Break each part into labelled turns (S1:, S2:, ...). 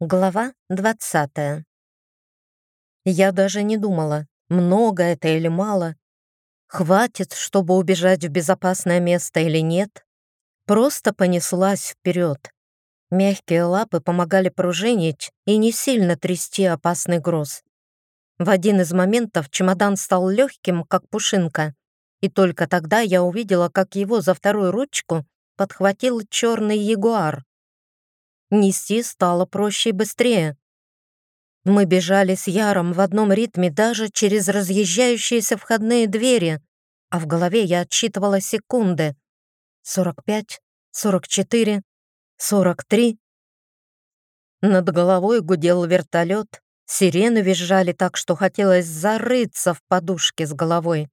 S1: Глава 20 Я даже не думала, много это или мало. Хватит, чтобы убежать в безопасное место или нет. Просто понеслась вперед. Мягкие лапы помогали пружинить и не сильно трясти опасный груз. В один из моментов чемодан стал легким, как пушинка, и только тогда я увидела, как его за вторую ручку подхватил черный ягуар. Нести стало проще и быстрее. Мы бежали с Яром в одном ритме даже через разъезжающиеся входные двери, а в голове я отсчитывала секунды. 45, 44, 43. Над головой гудел вертолет, сирены визжали так, что хотелось зарыться в подушке с головой.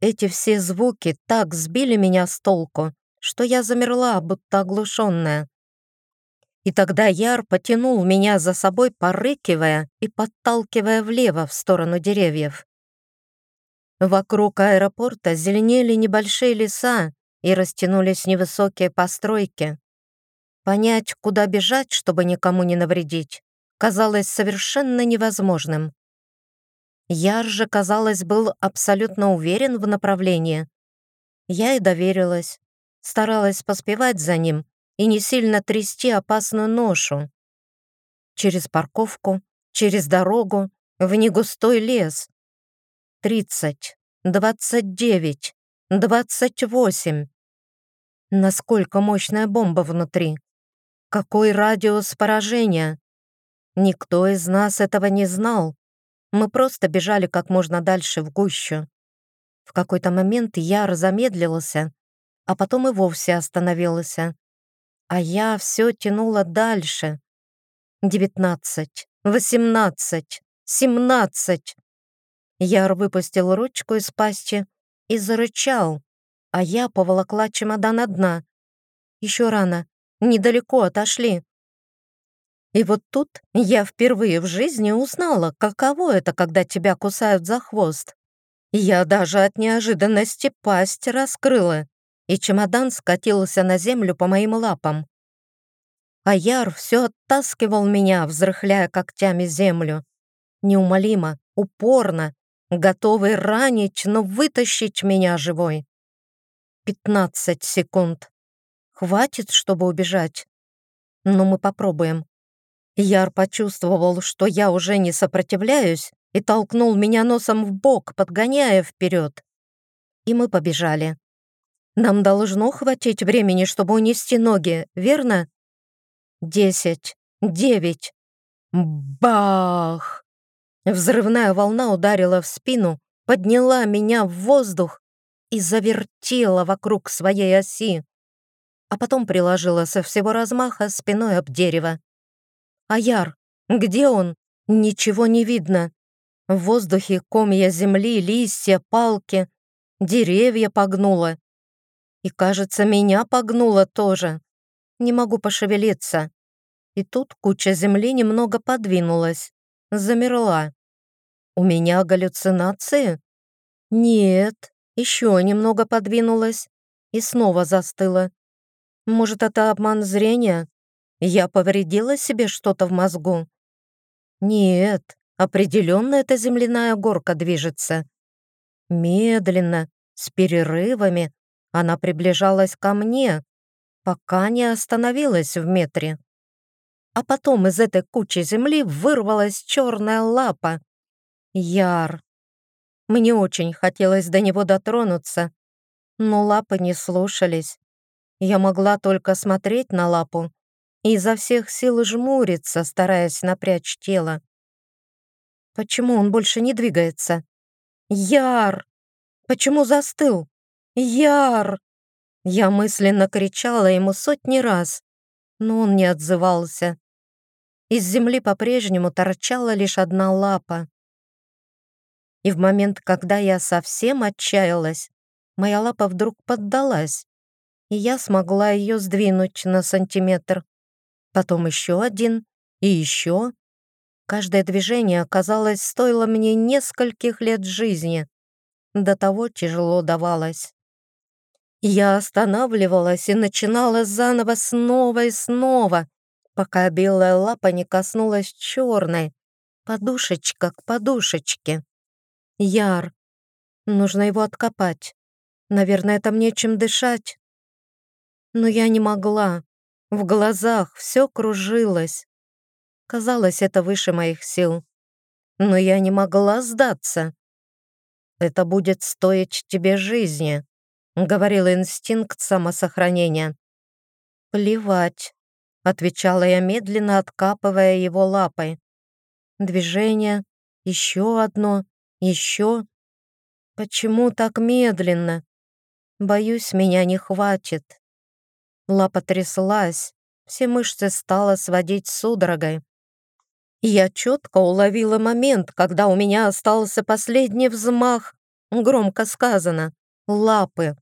S1: Эти все звуки так сбили меня с толку, что я замерла, будто оглушенная. И тогда Яр потянул меня за собой, порыкивая и подталкивая влево в сторону деревьев. Вокруг аэропорта зеленели небольшие леса и растянулись невысокие постройки. Понять, куда бежать, чтобы никому не навредить, казалось совершенно невозможным. Яр же, казалось, был абсолютно уверен в направлении. Я и доверилась, старалась поспевать за ним, и не сильно трясти опасную ношу. Через парковку, через дорогу, в негустой лес. Тридцать, двадцать девять, двадцать восемь. Насколько мощная бомба внутри? Какой радиус поражения? Никто из нас этого не знал. Мы просто бежали как можно дальше в гущу. В какой-то момент я разомедлился, а потом и вовсе остановился. А я все тянула дальше. Девятнадцать, восемнадцать, семнадцать. Яр выпустил ручку из пасти и зарычал, а я поволокла чемодан одна. Еще рано, недалеко отошли. И вот тут я впервые в жизни узнала, каково это, когда тебя кусают за хвост. Я даже от неожиданности пасть раскрыла и чемодан скатился на землю по моим лапам. А Яр все оттаскивал меня, взрыхляя когтями землю. Неумолимо, упорно, готовый ранить, но вытащить меня живой. Пятнадцать секунд. Хватит, чтобы убежать. Но мы попробуем. Яр почувствовал, что я уже не сопротивляюсь, и толкнул меня носом в бок, подгоняя вперед. И мы побежали. Нам должно хватить времени, чтобы унести ноги, верно? Десять, девять. Бах! Взрывная волна ударила в спину, подняла меня в воздух и завертела вокруг своей оси, а потом приложила со всего размаха спиной об дерево. Аяр, где он? Ничего не видно. В воздухе комья земли, листья, палки, деревья погнуло. И, кажется, меня погнуло тоже. Не могу пошевелиться. И тут куча земли немного подвинулась. Замерла. У меня галлюцинации? Нет, еще немного подвинулась. И снова застыла. Может, это обман зрения? Я повредила себе что-то в мозгу? Нет, определенно эта земляная горка движется. Медленно, с перерывами, она приближалась ко мне, пока не остановилась в метре. А потом из этой кучи земли вырвалась черная лапа. Яр. Мне очень хотелось до него дотронуться, но лапы не слушались. Я могла только смотреть на лапу и изо всех сил жмуриться, стараясь напрячь тело. Почему он больше не двигается? Яр! Почему застыл? Яр!» Я мысленно кричала ему сотни раз, но он не отзывался. Из земли по-прежнему торчала лишь одна лапа. И в момент, когда я совсем отчаялась, моя лапа вдруг поддалась, и я смогла ее сдвинуть на сантиметр. Потом еще один и еще. Каждое движение, казалось, стоило мне нескольких лет жизни. До того тяжело давалось. Я останавливалась и начинала заново снова и снова, пока белая лапа не коснулась черной, подушечка к подушечке. Яр. Нужно его откопать. Наверное, там нечем дышать. Но я не могла. В глазах все кружилось. Казалось, это выше моих сил. Но я не могла сдаться. «Это будет стоить тебе жизни», — говорил инстинкт самосохранения. «Плевать», — отвечала я медленно, откапывая его лапой. Движение, еще одно, еще. Почему так медленно? Боюсь, меня не хватит. Лапа тряслась, все мышцы стало сводить судорогой. Я четко уловила момент, когда у меня остался последний взмах, громко сказано, лапы.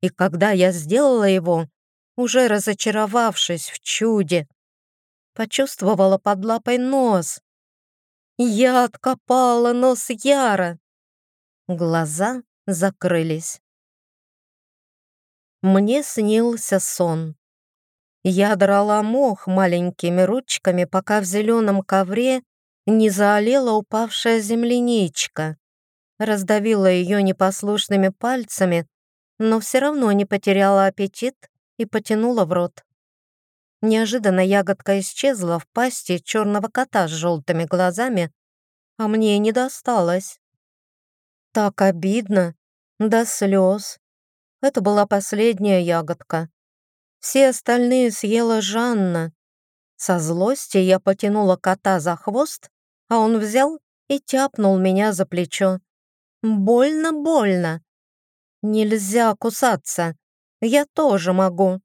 S1: И когда я сделала его, уже разочаровавшись в чуде, почувствовала под лапой нос. Я откопала нос Яра. Глаза закрылись. Мне снился сон. Я драла мох маленькими ручками, пока в зеленом ковре не заолела упавшая земляничка. Раздавила ее непослушными пальцами, но все равно не потеряла аппетит и потянула в рот. Неожиданно ягодка исчезла в пасти черного кота с желтыми глазами, а мне не досталось. Так обидно, до слез. Это была последняя ягодка. Все остальные съела Жанна. Со злости я потянула кота за хвост, а он взял и тяпнул меня за плечо. Больно-больно. Нельзя кусаться. Я тоже могу.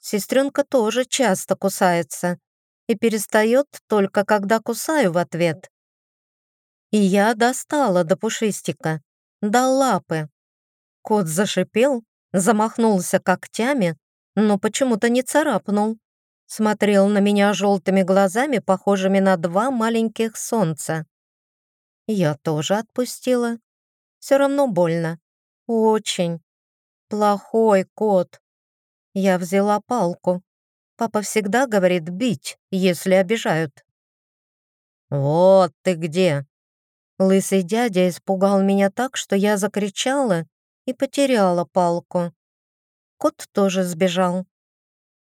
S1: Сестренка тоже часто кусается и перестает только когда кусаю в ответ. И я достала до пушистика, до лапы. Кот зашипел, замахнулся когтями, но почему-то не царапнул. Смотрел на меня желтыми глазами, похожими на два маленьких солнца. Я тоже отпустила. Все равно больно. Очень. Плохой кот. Я взяла палку. Папа всегда говорит бить, если обижают. «Вот ты где!» Лысый дядя испугал меня так, что я закричала и потеряла палку. Кот тоже сбежал.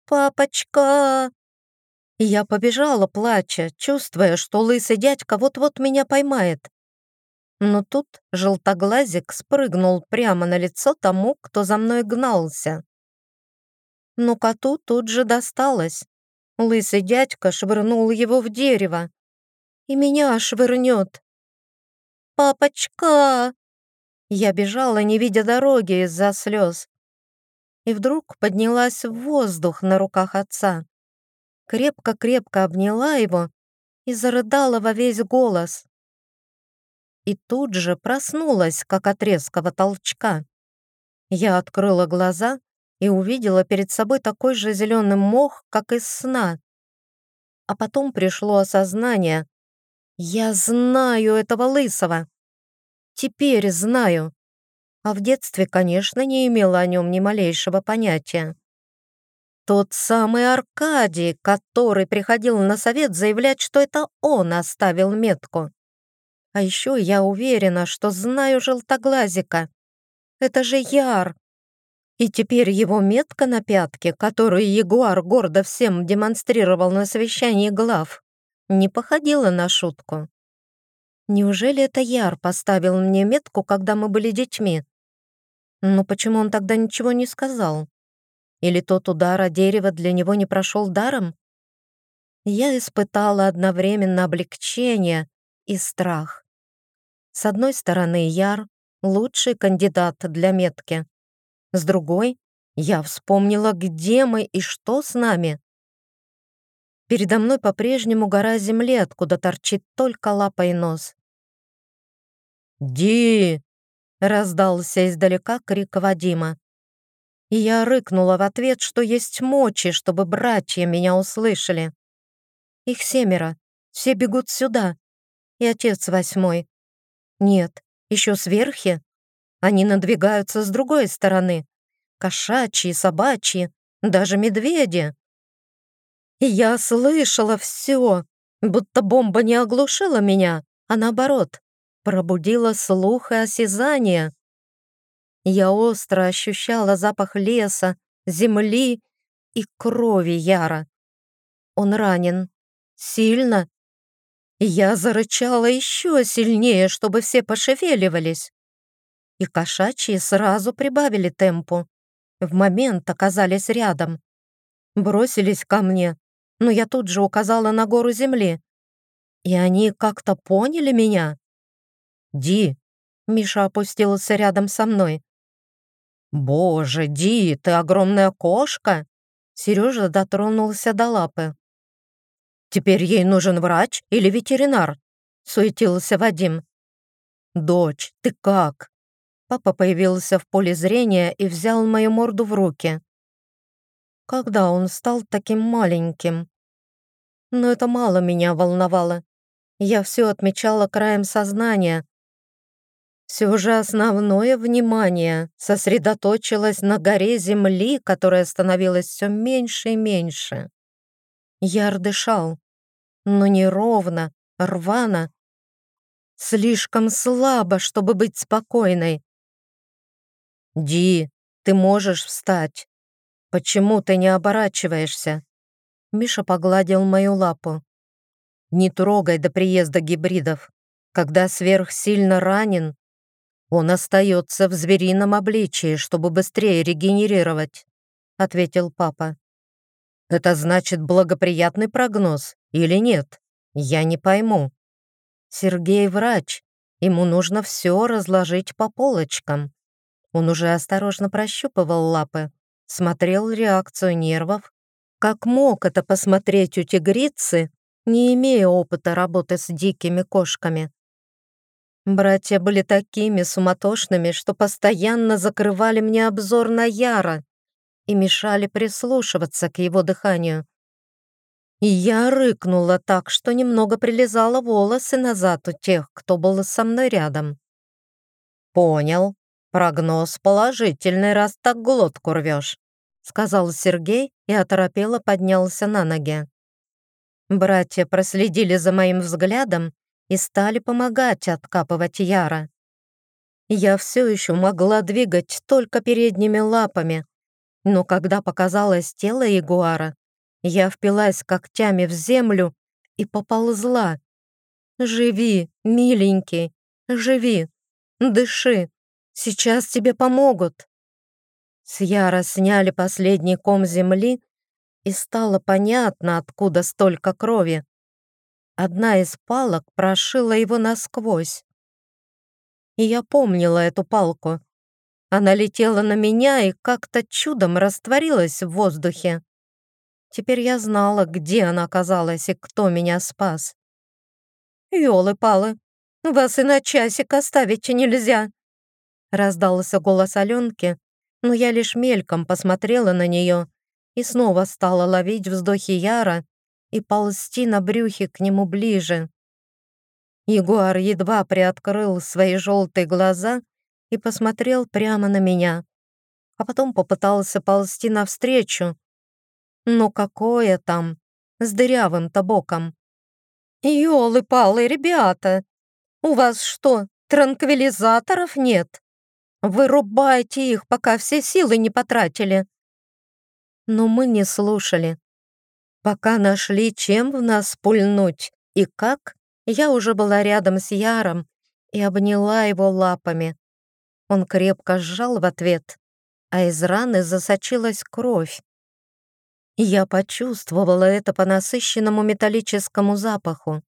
S1: «Папочка!» Я побежала, плача, чувствуя, что лысый дядька вот-вот меня поймает. Но тут желтоглазик спрыгнул прямо на лицо тому, кто за мной гнался. Но коту тут же досталось. Лысый дядька швырнул его в дерево. И меня швырнет. «Папочка!» Я бежала, не видя дороги из-за слез и вдруг поднялась в воздух на руках отца. Крепко-крепко обняла его и зарыдала во весь голос. И тут же проснулась, как от резкого толчка. Я открыла глаза и увидела перед собой такой же зеленый мох, как из сна. А потом пришло осознание. Я знаю этого лысого. Теперь знаю а в детстве, конечно, не имела о нем ни малейшего понятия. Тот самый Аркадий, который приходил на совет заявлять, что это он оставил метку. А еще я уверена, что знаю желтоглазика. Это же Яр. И теперь его метка на пятке, которую Ягуар гордо всем демонстрировал на совещании глав, не походила на шутку. Неужели это Яр поставил мне метку, когда мы были детьми? Но почему он тогда ничего не сказал? Или тот удар о дерево для него не прошел даром? Я испытала одновременно облегчение и страх. С одной стороны, Яр — лучший кандидат для метки. С другой, я вспомнила, где мы и что с нами. Передо мной по-прежнему гора земли, откуда торчит только лапа и нос. «Ди!» Раздался издалека крик Вадима. И я рыкнула в ответ, что есть мочи, чтобы братья меня услышали. Их семеро, все бегут сюда. И отец восьмой. Нет, еще сверхи. Они надвигаются с другой стороны. Кошачьи, собачьи, даже медведи. Я слышала все, будто бомба не оглушила меня, а наоборот, пробудила слух и осязание. Я остро ощущала запах леса, земли и крови Яра. Он ранен. Сильно. Я зарычала еще сильнее, чтобы все пошевеливались. И кошачьи сразу прибавили темпу. В момент оказались рядом. Бросились ко мне, но я тут же указала на гору земли. И они как-то поняли меня. «Ди!» — Миша опустился рядом со мной. «Боже, Ди, ты огромная кошка!» Сережа дотронулся до лапы. «Теперь ей нужен врач или ветеринар?» суетился Вадим. «Дочь, ты как?» Папа появился в поле зрения и взял мою морду в руки. Когда он стал таким маленьким? Но это мало меня волновало. Я все отмечала краем сознания. Все же основное внимание сосредоточилось на горе земли, которая становилась все меньше и меньше. Яр дышал, но неровно, рвано, слишком слабо, чтобы быть спокойной. «Ди, ты можешь встать. Почему ты не оборачиваешься?» Миша погладил мою лапу. «Не трогай до приезда гибридов. Когда сверхсильно ранен, он остается в зверином обличии, чтобы быстрее регенерировать», ответил папа. «Это значит благоприятный прогноз или нет? Я не пойму». Сергей врач, ему нужно все разложить по полочкам. Он уже осторожно прощупывал лапы, смотрел реакцию нервов. Как мог это посмотреть у тигрицы, не имея опыта работы с дикими кошками? Братья были такими суматошными, что постоянно закрывали мне обзор на Яра и мешали прислушиваться к его дыханию. И я рыкнула так, что немного прилезала волосы назад у тех, кто был со мной рядом. «Понял», «Прогноз положительный, раз так глотку рвешь», сказал Сергей и оторопело поднялся на ноги. Братья проследили за моим взглядом и стали помогать откапывать Яра. Я все еще могла двигать только передними лапами, но когда показалось тело ягуара, я впилась когтями в землю и поползла. «Живи, миленький, живи, дыши, Сейчас тебе помогут!» С Яра сняли последний ком земли, и стало понятно, откуда столько крови. Одна из палок прошила его насквозь. И я помнила эту палку. Она летела на меня и как-то чудом растворилась в воздухе. Теперь я знала, где она оказалась и кто меня спас. «Ёлы-палы, вас и на часик оставить нельзя!» Раздался голос Аленки, но я лишь мельком посмотрела на нее и снова стала ловить вздохи Яра и ползти на брюхе к нему ближе. Ягуар едва приоткрыл свои желтые глаза и посмотрел прямо на меня, а потом попытался ползти навстречу. Но какое там, с дырявым-то боком. «Ёлы-палы, ребята! У вас что, транквилизаторов нет?» Вырубайте их, пока все силы не потратили. Но мы не слушали. Пока нашли, чем в нас пульнуть и как, я уже была рядом с Яром и обняла его лапами. Он крепко сжал в ответ, а из раны засочилась кровь. Я почувствовала это по насыщенному металлическому запаху.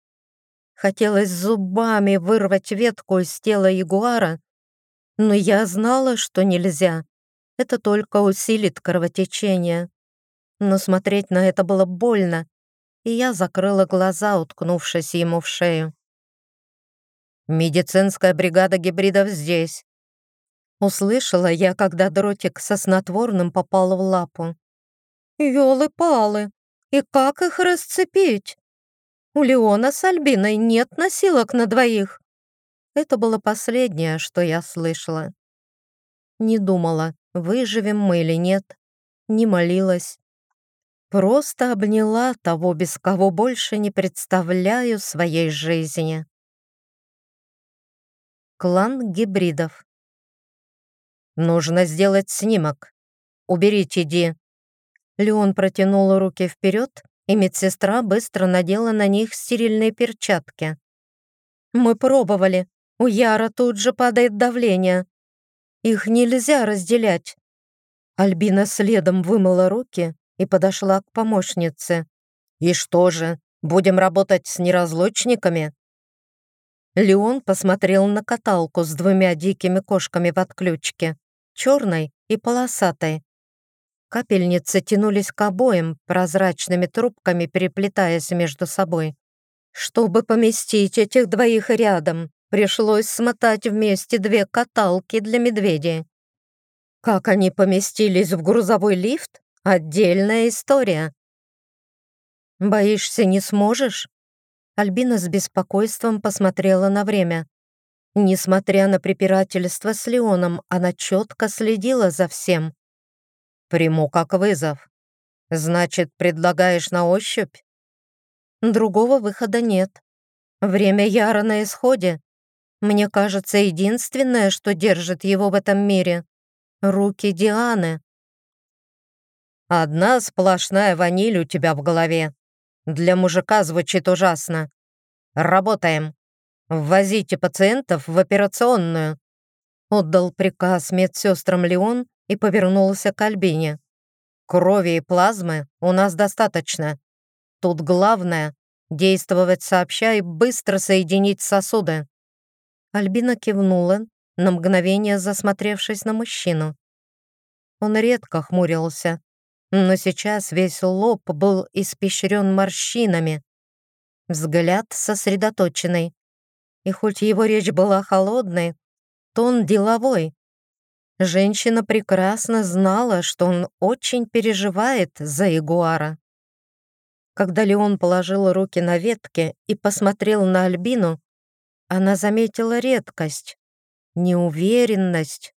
S1: Хотелось зубами вырвать ветку из тела ягуара но я знала, что нельзя. Это только усилит кровотечение. Но смотреть на это было больно, и я закрыла глаза, уткнувшись ему в шею. «Медицинская бригада гибридов здесь», Услышала я, когда дротик со снотворным попал в лапу. «Ёлы-палы! И как их расцепить? У Леона с Альбиной нет носилок на двоих. Это было последнее, что я слышала. Не думала, выживем мы или нет. Не молилась. просто обняла того, без кого больше не представляю своей жизни. Клан гибридов. «Нужно сделать снимок. Уберите Ди». Леон протянул руки вперед, и медсестра быстро надела на них стерильные перчатки. «Мы пробовали. У Яра тут же падает давление. Их нельзя разделять». Альбина следом вымыла руки и подошла к помощнице. «И что же, будем работать с неразлучниками?» Леон посмотрел на каталку с двумя дикими кошками в отключке, черной и полосатой. Капельницы тянулись к обоим прозрачными трубками, переплетаясь между собой. Чтобы поместить этих двоих рядом, пришлось смотать вместе две каталки для медведей. Как они поместились в грузовой лифт? Отдельная история. «Боишься, не сможешь?» Альбина с беспокойством посмотрела на время. Несмотря на препирательство с Леоном, она четко следила за всем. «Приму как вызов. Значит, предлагаешь на ощупь?» Другого выхода нет. Время Яра на исходе. Мне кажется, единственное, что держит его в этом мире — руки Дианы. «Одна сплошная ваниль у тебя в голове», для мужика звучит ужасно. Работаем. Ввозите пациентов в операционную. Отдал приказ медсестрам Леон и повернулся к Альбине. Крови и плазмы у нас достаточно. Тут главное — действовать сообща и быстро соединить сосуды. Альбина кивнула, на мгновение засмотревшись на мужчину. Он редко хмурился, но сейчас весь лоб был испещрен морщинами, взгляд сосредоточенный. И хоть его речь была холодной, то он деловой. Женщина прекрасно знала, что он очень переживает за Ягуара. Когда Леон положил руки на ветки и посмотрел на Альбину, она заметила редкость, неуверенность.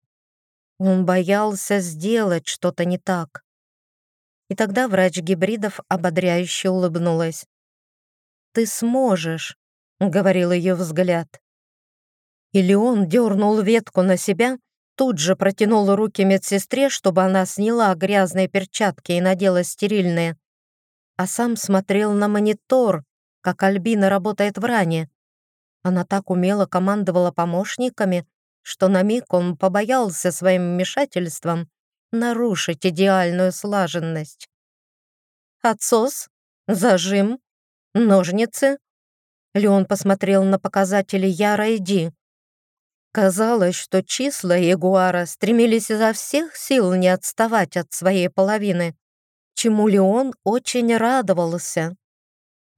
S1: Он боялся сделать что-то не так. И тогда врач гибридов ободряюще улыбнулась. «Ты сможешь», — говорил ее взгляд. Или он дернул ветку на себя, тут же протянул руки медсестре, чтобы она сняла грязные перчатки и надела стерильные, а сам смотрел на монитор, как Альбина работает в ране. Она так умело командовала помощниками, что на миг он побоялся своим вмешательством нарушить идеальную слаженность. Отсос, зажим, ножницы. Леон посмотрел на показатели Яра и Ди. Казалось, что числа Ягуара стремились изо всех сил не отставать от своей половины, чему Леон очень радовался.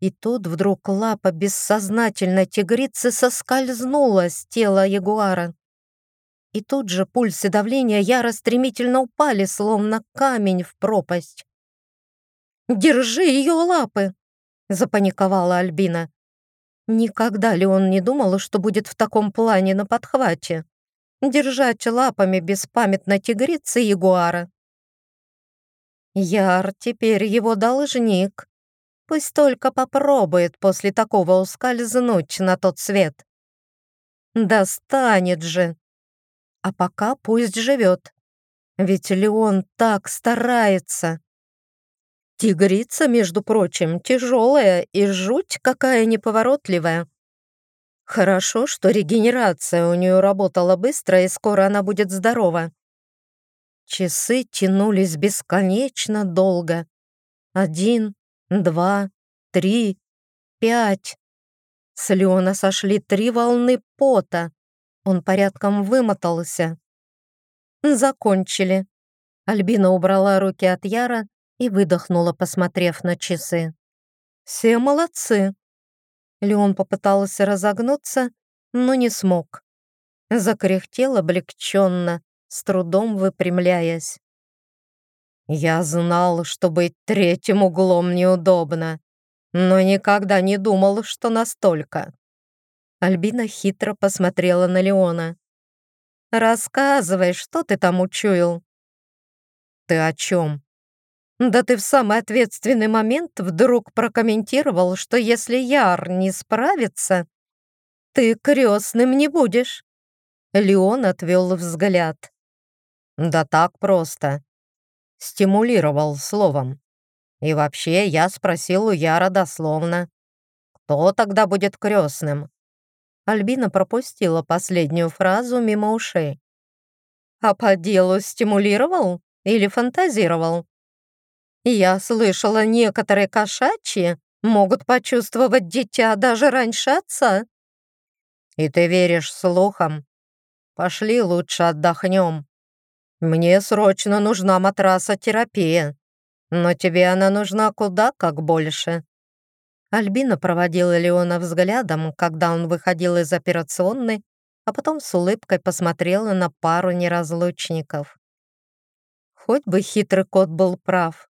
S1: И тут вдруг лапа бессознательной тигрицы соскользнула с тела Ягуара. И тут же пульс и давление Яра стремительно упали, словно камень в пропасть. «Держи ее лапы!» — запаниковала Альбина. Никогда ли он не думал, что будет в таком плане на подхвате? Держать лапами беспамятно тигрицы ягуара. Яр теперь его должник. Пусть только попробует после такого ускользнуть на тот свет. Достанет же. А пока пусть живет. Ведь Леон так старается. Тигрица, между прочим, тяжелая и жуть какая неповоротливая. Хорошо, что регенерация у нее работала быстро, и скоро она будет здорова. Часы тянулись бесконечно долго. Один, два, три, пять. С Леона сошли три волны пота. Он порядком вымотался. Закончили. Альбина убрала руки от Яра и выдохнула, посмотрев на часы. «Все молодцы!» Леон попытался разогнуться, но не смог. Закряхтел облегченно, с трудом выпрямляясь. «Я знал, что быть третьим углом неудобно, но никогда не думал, что настолько. Альбина хитро посмотрела на Леона. «Рассказывай, что ты там учуял?» «Ты о чем?» Да ты в самый ответственный момент вдруг прокомментировал, что если Яр не справится, ты крестным не будешь. Леон отвел взгляд. Да так просто. Стимулировал словом. И вообще я спросил у Яра дословно, кто тогда будет крестным? Альбина пропустила последнюю фразу мимо ушей. А по делу стимулировал или фантазировал? Я слышала, некоторые кошачьи могут почувствовать дитя даже раньше отца. И ты веришь слухам? Пошли лучше отдохнем. Мне срочно нужна матрасотерапия, но тебе она нужна куда как больше. Альбина проводила Леона взглядом, когда он выходил из операционной, а потом с улыбкой посмотрела на пару неразлучников. Хоть бы хитрый кот был прав.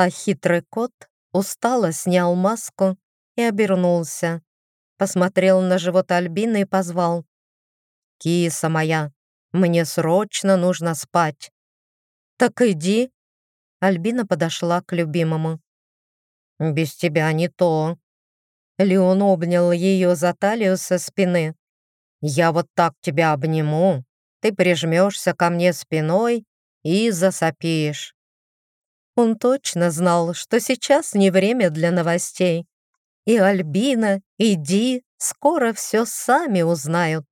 S1: А хитрый кот устало снял маску и обернулся. Посмотрел на живот Альбины и позвал. «Киса моя, мне срочно нужно спать». «Так иди». Альбина подошла к любимому. «Без тебя не то». Леон обнял ее за талию со спины. «Я вот так тебя обниму, ты прижмешься ко мне спиной и засопишь». Он точно знал, что сейчас не время для новостей. И Альбина, и Ди скоро все сами узнают.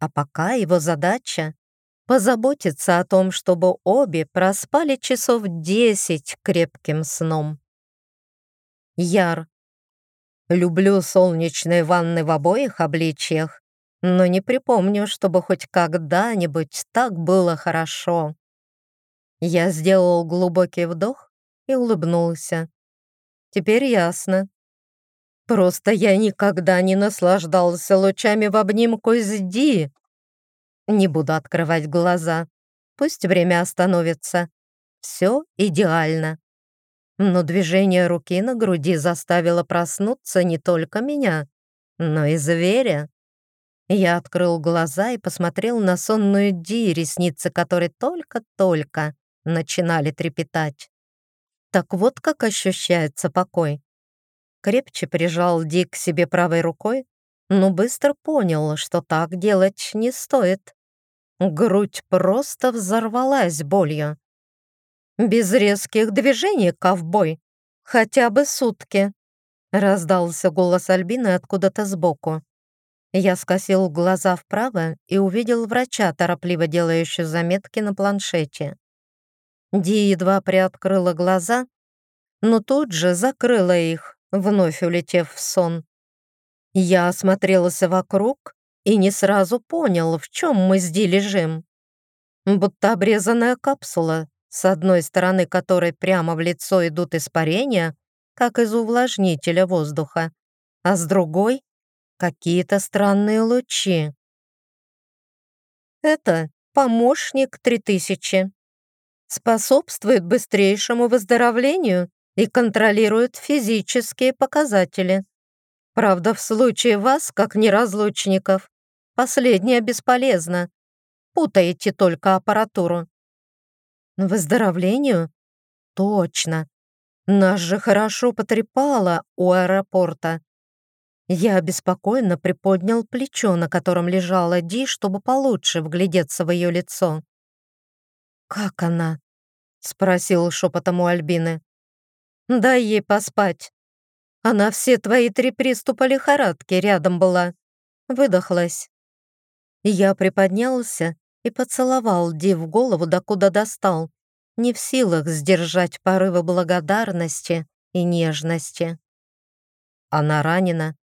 S1: А пока его задача — позаботиться о том, чтобы обе проспали часов десять крепким сном. Яр. Люблю солнечные ванны в обоих обличьях, но не припомню, чтобы хоть когда-нибудь так было хорошо. Я сделал глубокий вдох и улыбнулся. Теперь ясно. Просто я никогда не наслаждался лучами в обнимку с Ди. Не буду открывать глаза. Пусть время остановится. Все идеально но движение руки на груди заставило проснуться не только меня, но и зверя. Я открыл глаза и посмотрел на сонную Ди, ресницы которой только-только начинали трепетать. Так вот как ощущается покой. Крепче прижал Ди к себе правой рукой, но быстро понял, что так делать не стоит. Грудь просто взорвалась болью. «Без резких движений, ковбой! Хотя бы сутки!» Раздался голос Альбины откуда-то сбоку. Я скосил глаза вправо и увидел врача, торопливо делающего заметки на планшете. Ди едва приоткрыла глаза, но тут же закрыла их, вновь улетев в сон. Я осмотрелся вокруг и не сразу понял, в чем мы с Ди лежим. Будто обрезанная капсула, с одной стороны которой прямо в лицо идут испарения, как из увлажнителя воздуха, а с другой — какие-то странные лучи. Это помощник 3000. Способствует быстрейшему выздоровлению и контролирует физические показатели. Правда, в случае вас, как неразлучников, последнее бесполезно. Путаете только аппаратуру. Выздоровлению? Точно. Нас же хорошо потрепало у аэропорта. Я обеспокоенно приподнял плечо, на котором лежала Ди, чтобы получше вглядеться в ее лицо. «Как она?» — спросил шепотом у Альбины. «Дай ей поспать. Она все твои три приступа лихорадки рядом была. Выдохлась». Я приподнялся и поцеловал Ди в голову, докуда достал, не в силах сдержать порывы благодарности и нежности. Она ранена.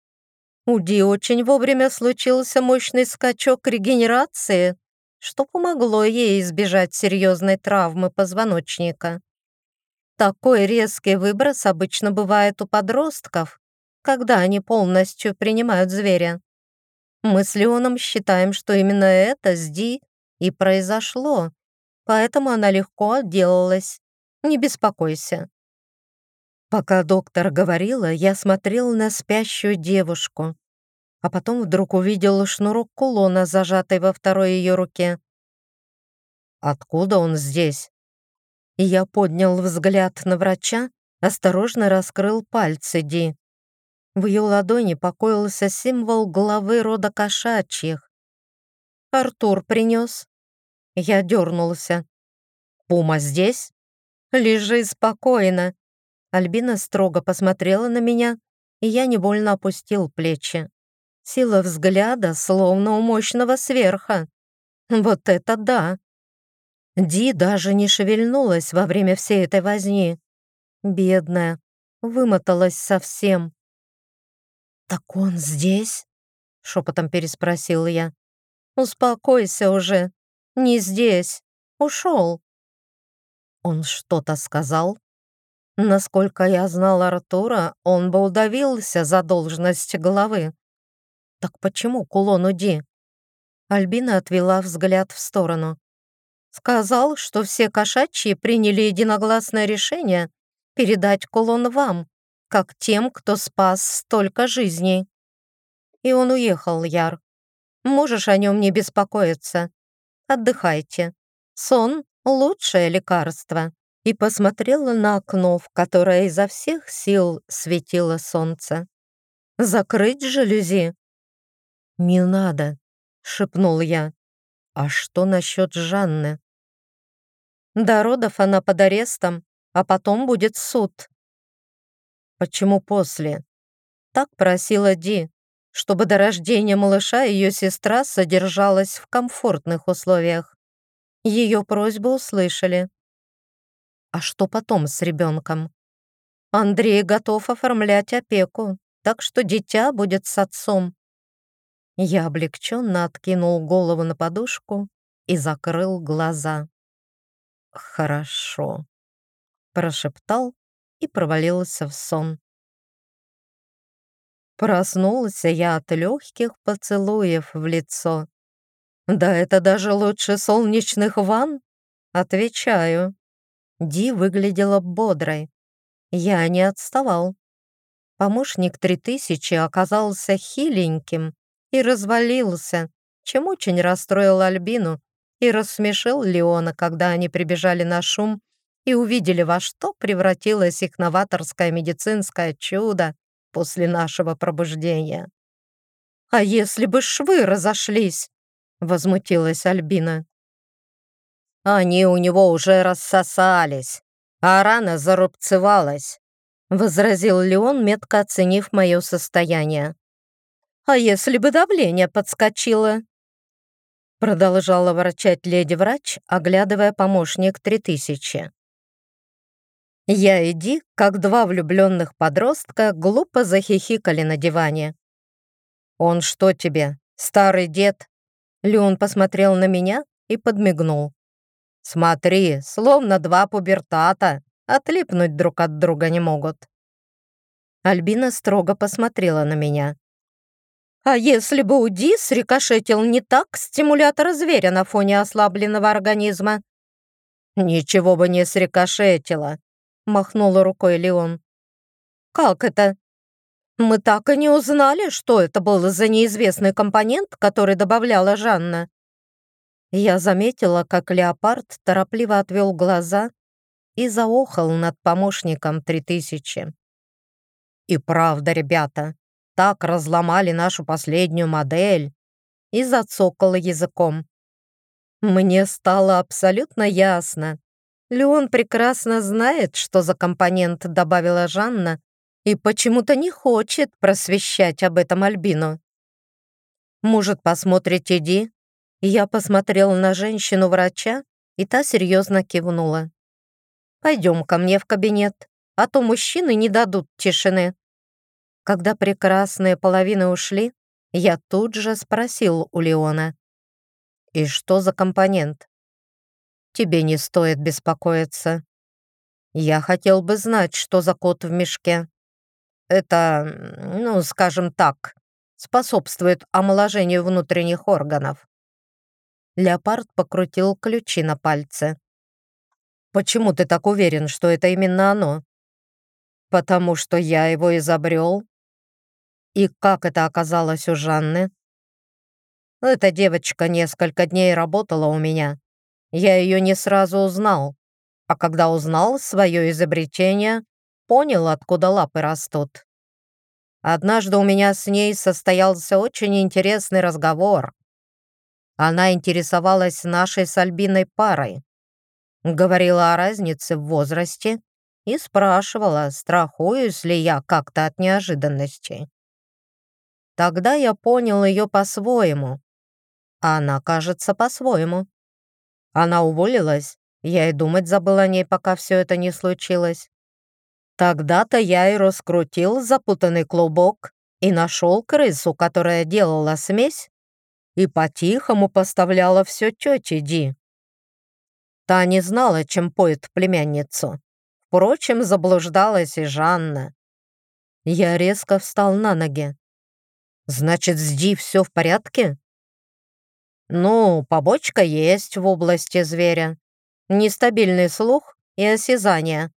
S1: У Ди очень вовремя случился мощный скачок регенерации, что помогло ей избежать серьезной травмы позвоночника. Такой резкий выброс обычно бывает у подростков, когда они полностью принимают зверя. Мы с Леоном считаем, что именно это с Ди и произошло, поэтому она легко отделалась. Не беспокойся. Пока доктор говорила, я смотрел на спящую девушку, а потом вдруг увидел шнурок кулона, зажатый во второй ее руке. «Откуда он здесь?» Я поднял взгляд на врача, осторожно раскрыл пальцы Ди. В ее ладони покоился символ главы рода кошачьих. «Артур принес». Я дернулся. «Пума здесь?» «Лежи спокойно». Альбина строго посмотрела на меня, и я невольно опустил плечи. Сила взгляда, словно у мощного сверха. Вот это да! Ди даже не шевельнулась во время всей этой возни. Бедная, вымоталась совсем. «Так он здесь?» — шепотом переспросил я. «Успокойся уже. Не здесь. Ушел». Он что-то сказал? Насколько я знал Артура, он бы удавился за должность главы. Так почему кулон Уди? Альбина отвела взгляд в сторону. Сказал, что все кошачьи приняли единогласное решение передать кулон вам, как тем, кто спас столько жизней. И он уехал, Яр. Можешь о нем не беспокоиться. Отдыхайте. Сон — лучшее лекарство. И посмотрела на окно, в которое изо всех сил светило солнце. Закрыть жалюзи? «Не надо», — шепнул я. «А что насчет Жанны?» «До родов она под арестом, а потом будет суд». «Почему после?» Так просила Ди, чтобы до рождения малыша ее сестра содержалась в комфортных условиях. Ее просьбу услышали. А что потом с ребенком? Андрей готов оформлять опеку, так что дитя будет с отцом. Я облегченно откинул голову на подушку и закрыл глаза. «Хорошо», — прошептал и провалился в сон. Проснулся я от легких поцелуев в лицо. «Да это даже лучше солнечных ванн?» Отвечаю. Ди выглядела бодрой. Я не отставал. Помощник три тысячи оказался хиленьким, и развалился, чем очень расстроил Альбину и рассмешил Леона, когда они прибежали на шум и увидели, во что превратилось их новаторское медицинское чудо после нашего пробуждения. «А если бы швы разошлись?» — возмутилась Альбина. «Они у него уже рассосались, а рана зарубцевалась», — возразил Леон, метко оценив мое состояние. А если бы давление подскочило?» Продолжала ворчать леди-врач, оглядывая помощник 3000. Я и Ди, как два влюбленных подростка, глупо захихикали на диване. «Он что тебе, старый дед?» Леон посмотрел на меня и подмигнул. «Смотри, словно два пубертата, отлипнуть друг от друга не могут». Альбина строго посмотрела на меня. А если бы у Ди срикошетил не так стимулятор зверя на фоне ослабленного организма? «Ничего бы не срикошетило», — махнула рукой Леон. «Как это? Мы так и не узнали, что это был за неизвестный компонент, который добавляла Жанна». Я заметила, как леопард торопливо отвел глаза и заохал над помощником три тысячи. «И правда, ребята, так разломали нашу последнюю модель!» и зацокала языком. Мне стало абсолютно ясно. Леон прекрасно знает, что за компонент добавила Жанна, и почему-то не хочет просвещать об этом Альбину. «Может, посмотрите Ди?» Я посмотрел на женщину-врача, и та серьезно кивнула. «Пойдем ко мне в кабинет, а то мужчины не дадут тишины». Когда прекрасные половины ушли, я тут же спросил у Леона. «И что за компонент?» «Тебе не стоит беспокоиться. Я хотел бы знать, что за кот в мешке. Это, ну, скажем так, способствует омоложению внутренних органов». Леопард покрутил ключи на пальце. «Почему ты так уверен, что это именно оно?» «Потому что я его изобрел и как это оказалось у Жанны? Эта девочка несколько дней работала у меня. Я ее не сразу узнал. а когда узнал свое изобретение, понял, откуда лапы растут. Однажды у меня с ней состоялся очень интересный разговор. Она интересовалась нашей с Альбиной парой. Говорила о разнице в возрасте и спрашивала, страхуюсь ли я как-то от неожиданностей. Тогда я понял ее по-своему. Она, кажется, по-своему. Она уволилась, я и думать забыл о ней, пока все это не случилось. Тогда-то я и раскрутил запутанный клубок и нашел крысу, которая делала смесь и по-тихому поставляла все тете Ди. Та не знала, чем поет племянницу. Впрочем, заблуждалась и Жанна. Я резко встал на ноги. «Значит, с Ди все в порядке?» «Ну, побочка есть в области зверя. Нестабильный слух и осязание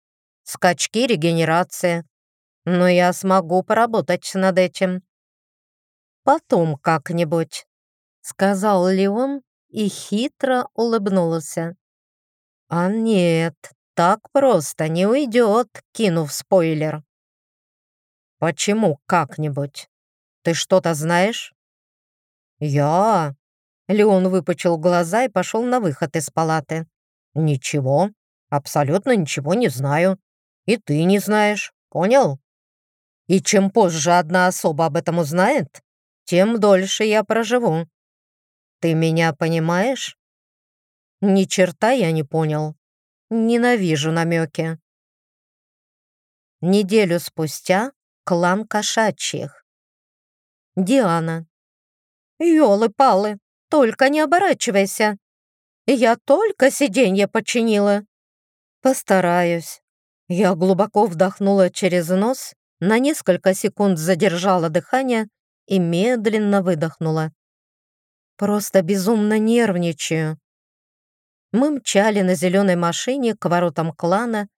S1: скачки регенерации. Но я смогу поработать над этим. Потом как-нибудь, сказал Леон и хитро улыбнулся. А нет, так просто не уйдет, кинув спойлер. Почему как-нибудь? Ты что-то знаешь? Я... Леон выпучил глаза и пошел на выход из палаты. «Ничего, абсолютно ничего не знаю. И ты не знаешь, понял? И чем позже одна особа об этом узнает, тем дольше я проживу. Ты меня понимаешь? Ни черта я не понял. Ненавижу намеки. Неделю спустя клан кошачьих. Диана. «Ёлы-палы, только не оборачивайся. Я только сиденье починила». «Постараюсь», я глубоко вдохнула через нос, на несколько секунд задержала дыхание и медленно выдохнула. Просто безумно нервничаю. Мы мчали на зеленой машине к воротам клана,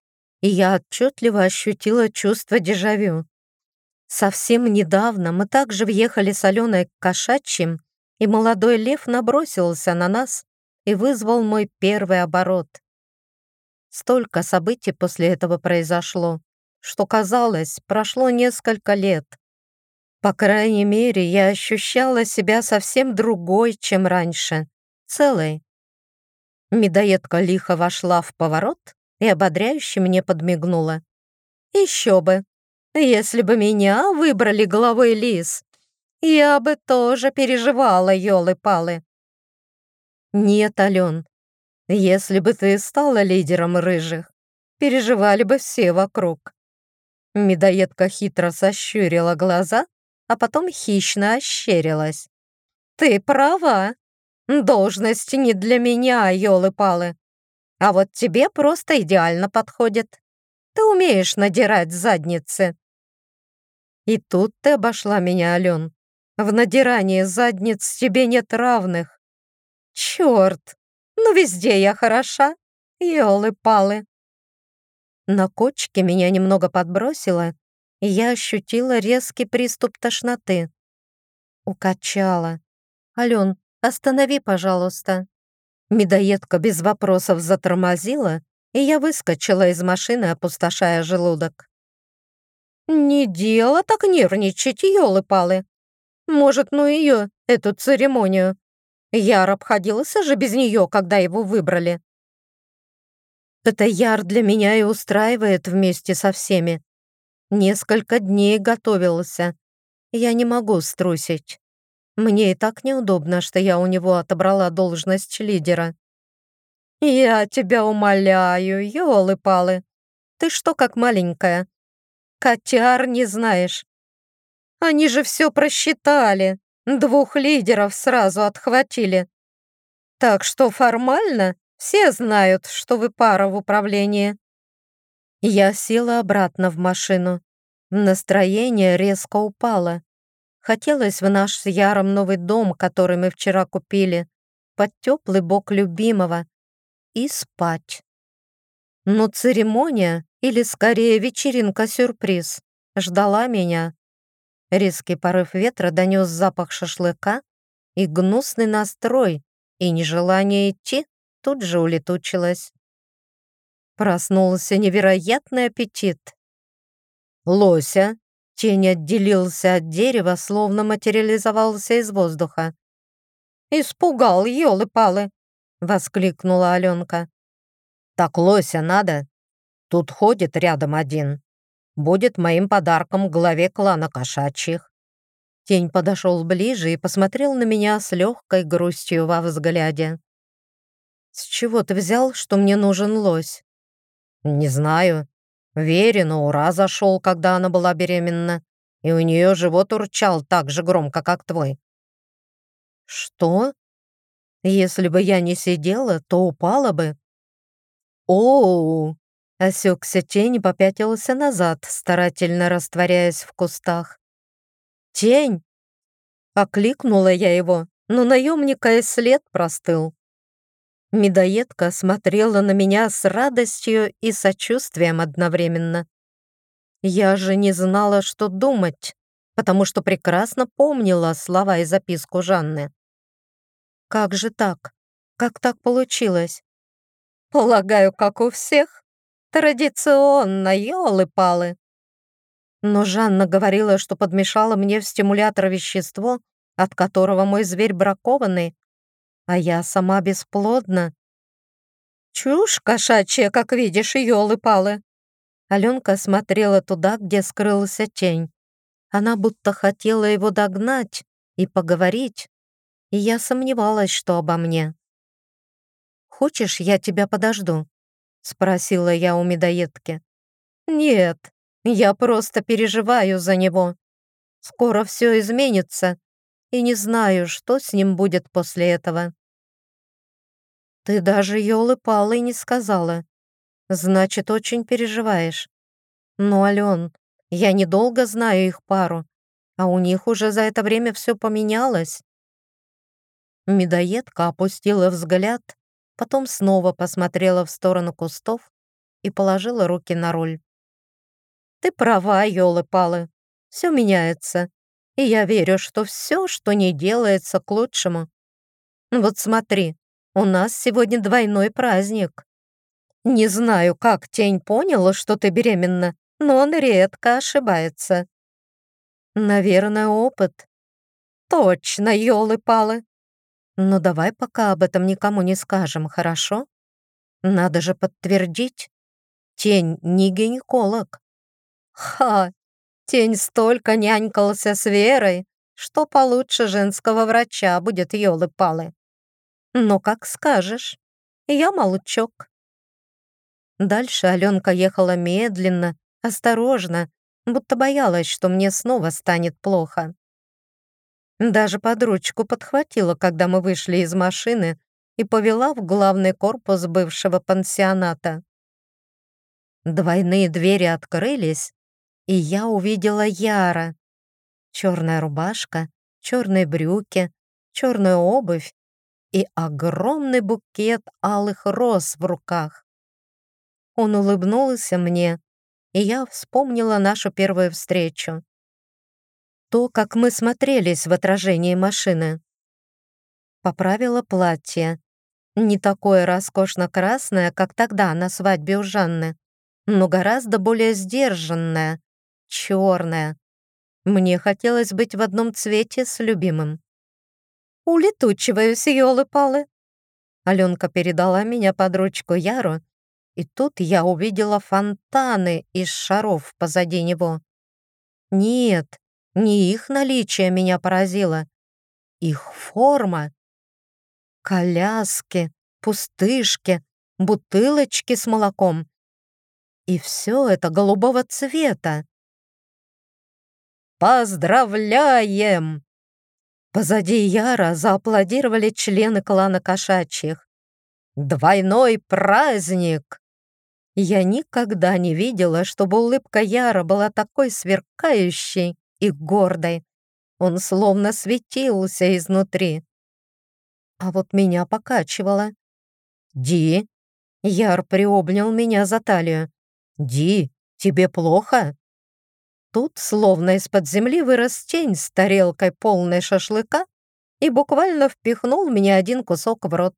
S1: и я отчетливо ощутила чувство дежавю. Совсем недавно мы также въехали с Аленой к кошачьим, и молодой лев набросился на нас и вызвал мой первый оборот. Столько событий после этого произошло, что казалось, прошло несколько лет. По крайней мере, я ощущала себя совсем другой, чем раньше, целой. Медоедка лихо вошла в поворот и ободряюще мне подмигнула. «Еще бы! Если бы меня выбрали головой лис, я бы тоже переживала, елы-палы!» «Нет, Ален, если бы ты стала лидером рыжих, переживали бы все вокруг. Медоедка хитро сощурила глаза, а потом хищно ощерилась. «Ты права. Должность не для меня, елы-палы. А вот тебе просто идеально подходит. Ты умеешь надирать задницы». И тут ты обошла меня, Ален. В надирании задниц тебе нет равных. Черт, но везде я хороша. Ёлы-палы. На кочке меня немного подбросило, и я ощутила резкий приступ тошноты. Укачала. «Ален, останови, пожалуйста». Медоедка без вопросов затормозила, и я выскочила из машины, опустошая желудок. «Не дело так нервничать, ёлы-палы. Может, ну ее, эту церемонию. Яр обходился же без нее, когда его выбрали. Это Яр для меня и устраивает вместе со всеми. Несколько дней готовился. Я не могу струсить. Мне и так неудобно, что я у него отобрала должность лидера. «Я тебя умоляю, ёлы-палы. Ты что, как маленькая? Котяр не знаешь. Они же все просчитали. Двух лидеров сразу отхватили. Так что формально все знают, что вы пара в управлении. Я села обратно в машину. Настроение резко упало. Хотелось в наш с Яром новый дом, который мы вчера купили, под теплый бок любимого, и спать. Но церемония, или скорее вечеринка-сюрприз, ждала меня. Резкий порыв ветра донес запах шашлыка, и гнусный настрой, и нежелание идти тут же улетучилось. Проснулся невероятный аппетит. Лося, тень отделился от дерева, словно материализовался из воздуха. «Испугал, елы-палы!» — воскликнула Аленка. «Так лося надо. Тут ходит рядом один. Будет моим подарком главе клана кошачьих». Тень подошел ближе и посмотрел на меня с легкой грустью во взгляде. «С чего ты взял, что мне нужен лось?» «Не знаю. Вере на ура зашел, когда она была беременна, и у нее живот урчал так же громко, как твой». «Что? Если бы я не сидела, то упала бы». «Оу!» Осекся тень и попятился назад, старательно растворяясь в кустах. «Тень!» Окликнула я его, но наемника и след простыл. Медоедка смотрела на меня с радостью и сочувствием одновременно. Я же не знала, что думать, потому что прекрасно помнила слова и записку Жанны. Как же так? Как так получилось? Полагаю, как у всех. Традиционно, елы-палы. Но Жанна говорила, что подмешала мне в стимулятор вещество, от которого мой зверь бракованный, а я сама бесплодна. Чушь кошачья, как видишь, елы-палы. Аленка смотрела туда, где скрылся тень. Она будто хотела его догнать и поговорить, и я сомневалась, что обо мне. «Хочешь, я тебя подожду?» — спросила я у медоедки. «Нет, я просто переживаю за него. Скоро все изменится, и не знаю, что с ним будет после этого». Ты даже елы-палы не сказала. Значит, очень переживаешь. Ну, Ален, я недолго знаю их пару, а у них уже за это время все поменялось. Медоедка опустила взгляд, потом снова посмотрела в сторону кустов и положила руки на руль. «Ты права, елы-палы, все меняется, и я верю, что все, что не делается, к лучшему. Вот смотри, у нас сегодня двойной праздник. Не знаю, как тень поняла, что ты беременна, но он редко ошибается. Наверное, опыт. Точно, елы-палы. Но давай пока об этом никому не скажем, хорошо? Надо же подтвердить. Тень не гинеколог. Ха! Тень столько нянькался с Верой, что получше женского врача будет елы-палы. «Ну, как скажешь. Я молчок». Дальше Аленка ехала медленно, осторожно, будто боялась, что мне снова станет плохо. Даже под ручку подхватила, когда мы вышли из машины и повела в главный корпус бывшего пансионата. Двойные двери открылись, и я увидела Яра. Черная рубашка, черные брюки, черная обувь и огромный букет алых роз в руках. Он улыбнулся мне, и я вспомнила нашу первую встречу. То, как мы смотрелись в отражении машины. Поправила платье. Не такое роскошно-красное, как тогда на свадьбе у Жанны, но гораздо более сдержанное, черное. Мне хотелось быть в одном цвете с любимым. Улетучиваюсь, елы-палы. Аленка передала меня под ручку Яру, и тут я увидела фонтаны из шаров позади него. Нет, не их наличие меня поразило. Их форма. Коляски, пустышки, бутылочки с молоком. И все это голубого цвета. «Поздравляем!» Позади Яра зааплодировали члены клана кошачьих. «Двойной праздник!» Я никогда не видела, чтобы улыбка Яра была такой сверкающей и гордой. Он словно светился изнутри. А вот меня покачивало. «Ди!» Яр приобнял меня за талию. «Ди, тебе плохо?» Тут, словно из-под земли, вырос тень с тарелкой полной шашлыка и буквально впихнул мне один кусок в рот.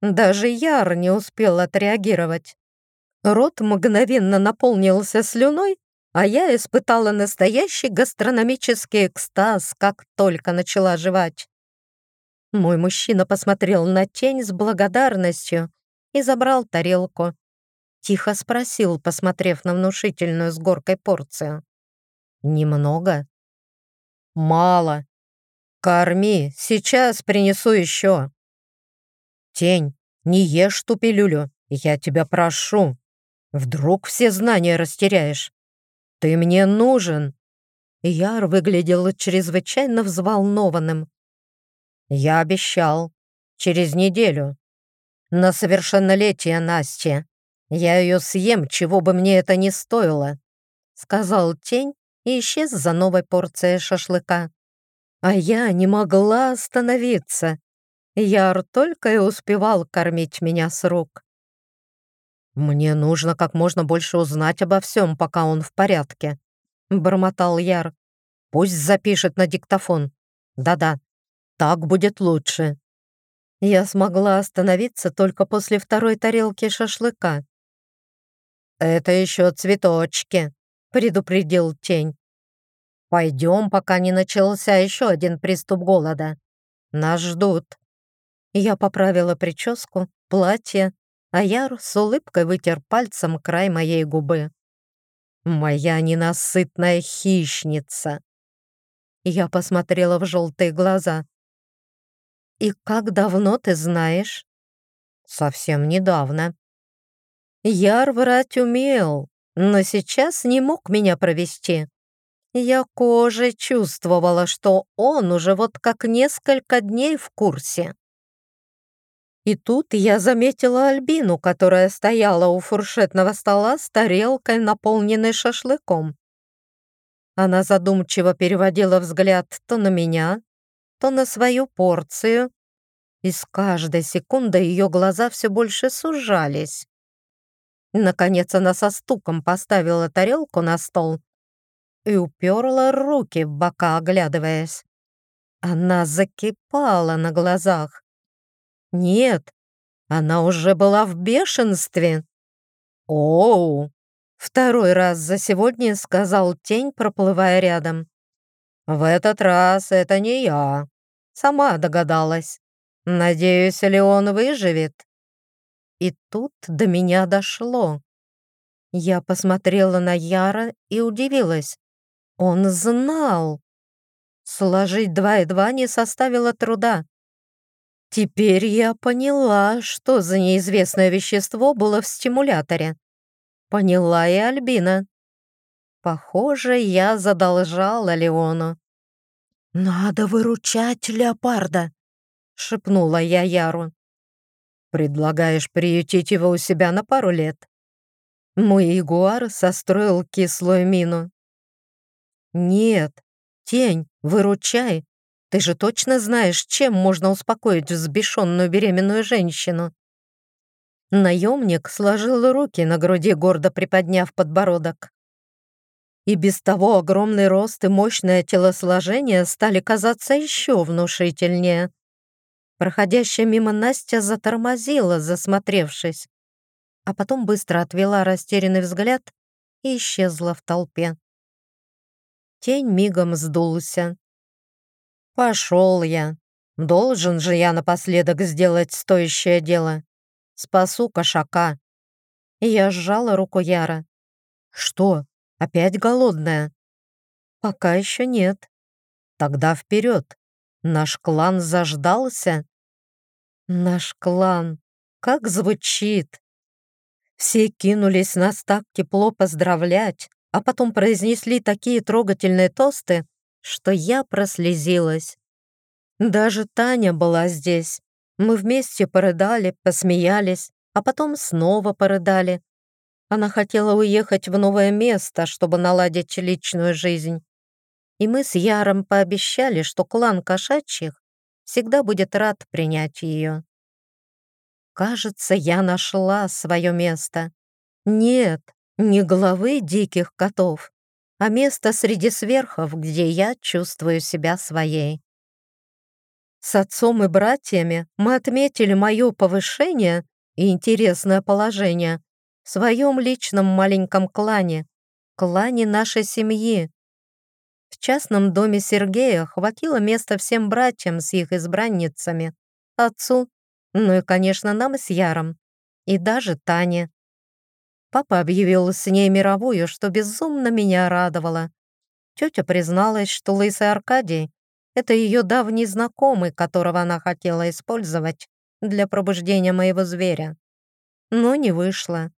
S1: Даже Яр не успел отреагировать. Рот мгновенно наполнился слюной, а я испытала настоящий гастрономический экстаз, как только начала жевать. Мой мужчина посмотрел на тень с благодарностью и забрал тарелку. Тихо спросил, посмотрев на внушительную с горкой порцию. «Немного?» «Мало. Корми, сейчас принесу еще». «Тень, не ешь ту пилюлю, я тебя прошу. Вдруг все знания растеряешь. Ты мне нужен». Яр выглядел чрезвычайно взволнованным. «Я обещал. Через неделю. На совершеннолетие Насти. Я ее съем, чего бы мне это ни стоило», сказал тень и исчез за новой порцией шашлыка. А я не могла остановиться. Яр только и успевал кормить меня с рук. «Мне нужно как можно больше узнать обо всем, пока он в порядке», — бормотал Яр. «Пусть запишет на диктофон. Да-да, так будет лучше». Я смогла остановиться только после второй тарелки шашлыка. «Это еще цветочки», — предупредил тень. «Пойдем, пока не начался еще один приступ голода. Нас ждут». Я поправила прическу, платье, а Яр с улыбкой вытер пальцем край моей губы. «Моя ненасытная хищница!» Я посмотрела в желтые глаза. «И как давно ты знаешь?» «Совсем недавно». Яр врать умел, но сейчас не мог меня провести. Я кожей чувствовала, что он уже вот как несколько дней в курсе. И тут я заметила Альбину, которая стояла у фуршетного стола с тарелкой, наполненной шашлыком. Она задумчиво переводила взгляд то на меня, то на свою порцию, и с каждой секундой ее глаза все больше сужались. Наконец она со стуком поставила тарелку на стол и уперла руки в бока, оглядываясь. Она закипала на глазах. Нет, она уже была в бешенстве. «Оу!» Второй раз за сегодня сказал тень, проплывая рядом. «В этот раз это не я. Сама догадалась. Надеюсь, ли он выживет?» И тут до меня дошло. Я посмотрела на Яра и удивилась. Он знал. Сложить два и два не составило труда. Теперь я поняла, что за неизвестное вещество было в стимуляторе. Поняла и Альбина. Похоже, я задолжала Леону. «Надо выручать леопарда», — шепнула я Яру. «Предлагаешь приютить его у себя на пару лет?» Мой ягуар состроил кислую мину. «Нет, тень, выручай, ты же точно знаешь, чем можно успокоить взбешенную беременную женщину?» Наемник сложил руки на груди, гордо приподняв подбородок. И без того огромный рост и мощное телосложение стали казаться еще внушительнее. Проходящая мимо Настя затормозила, засмотревшись, а потом быстро отвела растерянный взгляд и исчезла в толпе. Тень мигом сдулся, Пошел я. Должен же я напоследок сделать стоящее дело. Спасу кошака. я сжала руку Яра. Что, опять голодная? Пока еще нет. Тогда вперед. Наш клан заждался. Наш клан. Как звучит. Все кинулись нас так тепло поздравлять, а потом произнесли такие трогательные тосты, что я прослезилась. Даже Таня была здесь. Мы вместе порыдали, посмеялись, а потом снова порыдали. Она хотела уехать в новое место, чтобы наладить личную жизнь. И мы с Яром пообещали, что клан кошачьих всегда будет рад принять ее. Кажется, я нашла свое место. Нет, не главы диких котов, а место среди сверхов, где я чувствую себя своей. С отцом и братьями мы отметили мое повышение и интересное положение в своем личном маленьком клане, клане нашей семьи. В частном доме Сергея хватило места всем братьям с их избранницами, отцу, ну и, конечно, нам с Яром, и даже Тане. Папа объявил с ней мировую, что безумно меня радовало. Тетя призналась, что Лысый Аркадий — это ее давний знакомый, которого она хотела использовать для пробуждения моего зверя. Но не вышло.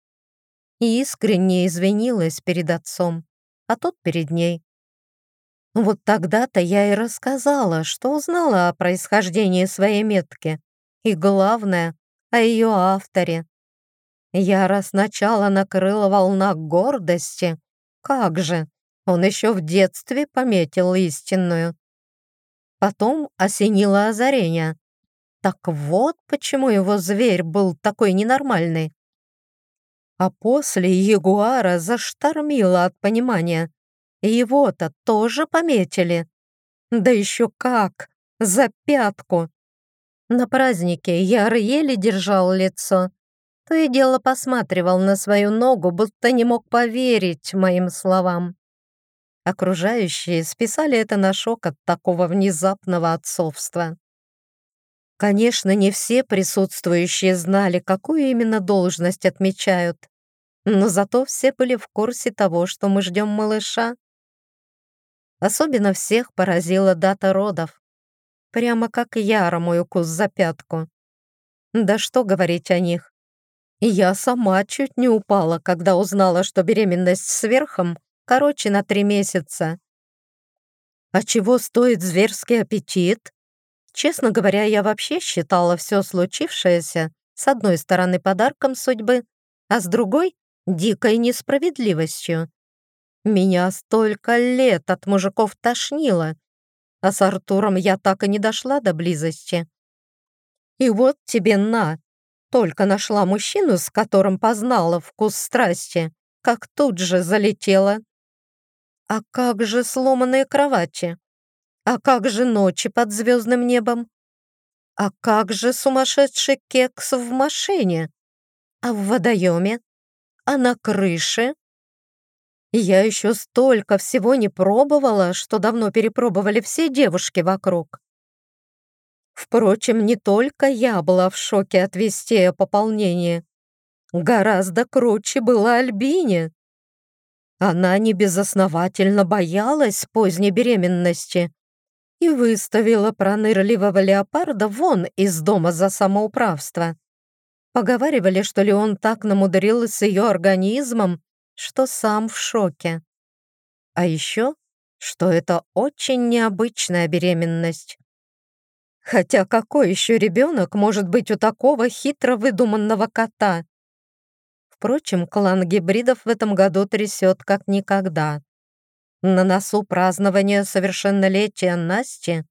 S1: И искренне извинилась перед отцом, а тот перед ней. Вот тогда-то я и рассказала, что узнала о происхождении своей метки и, главное, о ее авторе. Я раз сначала накрыла волна гордости. Как же, он еще в детстве пометил истинную. Потом осенило озарение. Так вот почему его зверь был такой ненормальный. А после ягуара заштормило от понимания. Его-то тоже пометили. Да еще как! За пятку! На празднике Яр еле держал лицо. То и дело посматривал на свою ногу, будто не мог поверить моим словам. Окружающие списали это на шок от такого внезапного отцовства. Конечно, не все присутствующие знали, какую именно должность отмечают, но зато все были в курсе того, что мы ждем малыша. Особенно всех поразила дата родов. Прямо как яро мой укус за пятку. Да что говорить о них. Я сама чуть не упала, когда узнала, что беременность с верхом короче на три месяца. А чего стоит зверский аппетит? Честно говоря, я вообще считала все случившееся с одной стороны подарком судьбы, а с другой — дикой несправедливостью. Меня столько лет от мужиков тошнило, а с Артуром я так и не дошла до близости. И вот тебе на, только нашла мужчину, с которым познала вкус страсти, как тут же залетела. А как же сломанные кровати? А как же ночи под звездным небом? А как же сумасшедший кекс в машине? А в водоеме? А на крыше? Я еще столько всего не пробовала, что давно перепробовали все девушки вокруг. Впрочем, не только я была в шоке от вести о пополнении. Гораздо круче была Альбине. Она небезосновательно боялась поздней беременности и выставила пронырливого леопарда вон из дома за самоуправство. Поговаривали, что Леон так намудрил с ее организмом, что сам в шоке. А еще, что это очень необычная беременность. Хотя какой еще ребенок может быть у такого хитро выдуманного кота? Впрочем, клан гибридов в этом году трясет как никогда. На носу празднование совершеннолетия Насти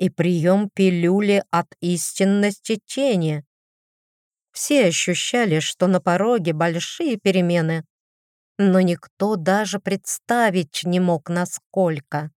S1: и прием пилюли от истинности тени. Все ощущали, что на пороге большие перемены но никто даже представить не мог, насколько.